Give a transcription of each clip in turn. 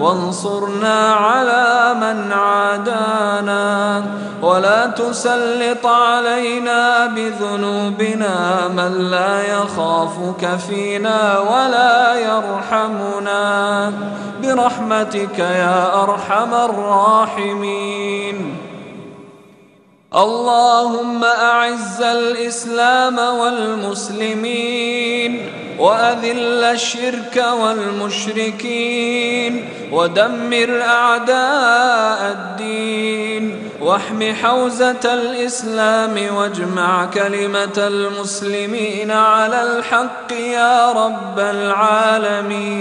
وانصرنا على من عادانا ولا تسلط علينا بذنوبنا من لا يخافك فينا ولا يرحمنا برحمتك يا أرحم الراحمين. اللهم أعز الإسلام والمسلمين. وأذل الشرك والمشركين ودمر أعداء الدين واحم حوزة الإسلام واجمع كلمة المسلمين على الحق يا رب العالمين.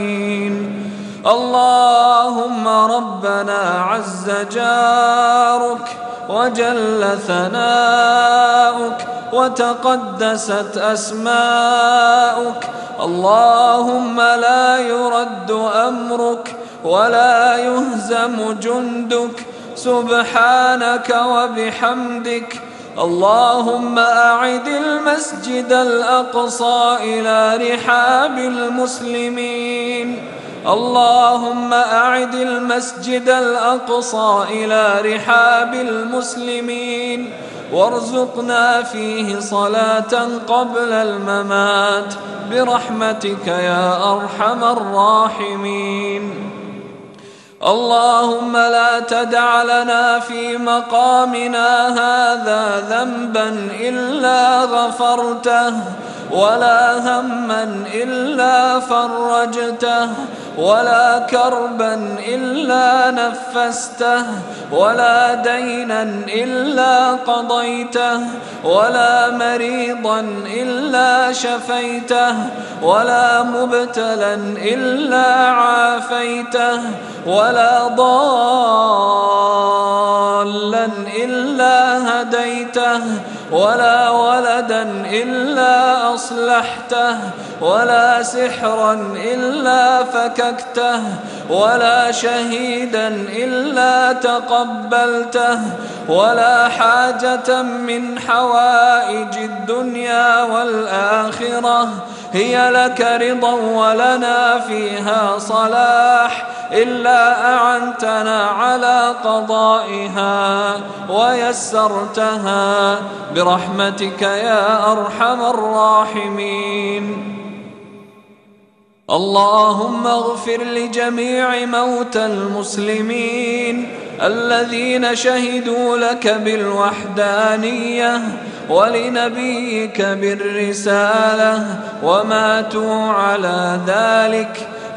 اللهم ربنا عز جارك وجل ثناؤك وتقدست أسماؤك اللهم لا يرد أمرك ولا يهزم جندك. سبحانك وبحمدك. اللهم أعد المسجد الأقصى إلى رحاب المسلمين. اللهم أعد المسجد الأقصى إلى رحاب المسلمين. وارزقنا فيه صلاة قبل الممات. برحمتك يا أرحم الراحمين. اللهم لا تدع لنا في مقامنا هذا ذنبا إلا غفرته ولا هما إلا فرجته ولا كربا إلا نفسته ولا دينا إلا قضيته ولا مريضا إلا شفيته ولا مبتلا إلا عافيته ولا ضالا إلا هديته ولا ولدا إلا أصلحته ولا سحرا إلا فككته ولا شهيدا إلا تقبلته ولا حاجة من حوائج الدنيا والآخرة هي لك رضا ولنا فيها صلاح إلا أعنتنا على قضائها ويسرتها برحمتك يا أرحم الراحمين. اللهم اغفر لجميع موتى المسلمين الذين شهدوا لك بالوحدانية ولنبيك بالرسالة وماتوا على ذلك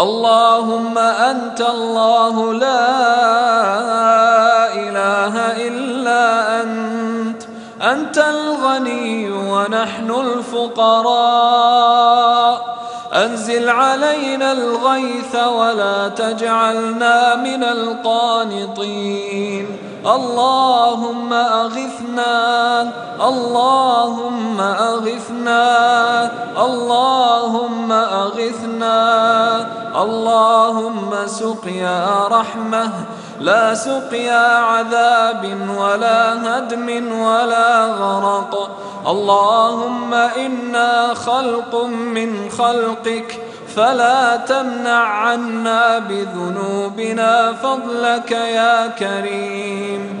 اللهم أنت الله لا إله إلا أنت أنت الغني ونحن الفقراء. أنزل علينا الغيث ولا تجعلنا من القانطين. اللهم أغثنا اللهم أغثنا اللهم أغثنا اللهم سقيا رحمة. لا سقيا عذاب ولا هدم ولا غرق. اللهم إنا خلق من خلقك. فلا تمنع عنا بذنوبنا فضلك يا كريم.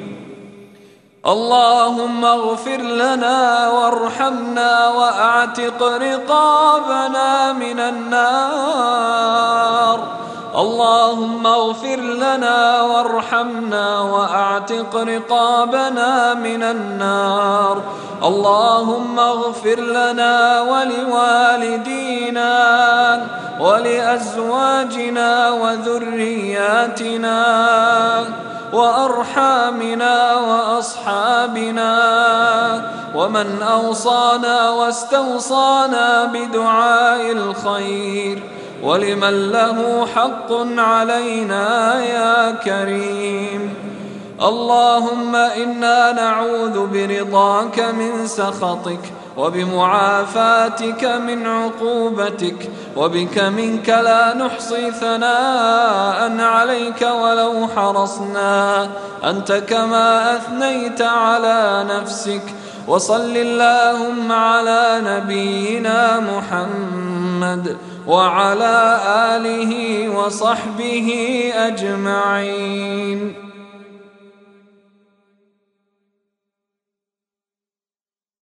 اللهم اغفر لنا وارحمنا واعتق رقابنا من النار. اللهم اغفر لنا وارحمنا واعتق رقابنا من النار. اللهم اغفر لنا ولوالدينا ولأزواجنا وذرياتنا. وأرحامنا وأصحابنا ومن أوصانا واستوصانا بدعاء الخير ولمن له حق علينا يا كريم. اللهم إنا نعوذ برضاك من سخطك وبمعافاتك من عقوبتك وبك منك لا نحصي ثناء عليك ولو حرصنا. أنت كما أثنيت على نفسك وصل اللهم على نبينا محمد وعلى آله وصحبه أجمعين.